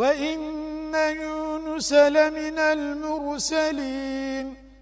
وإن يونس لمن المرسلين.